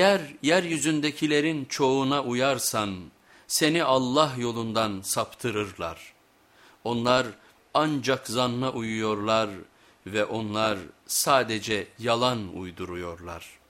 Eğer yeryüzündekilerin çoğuna uyarsan seni Allah yolundan saptırırlar. Onlar ancak zanna uyuyorlar ve onlar sadece yalan uyduruyorlar.''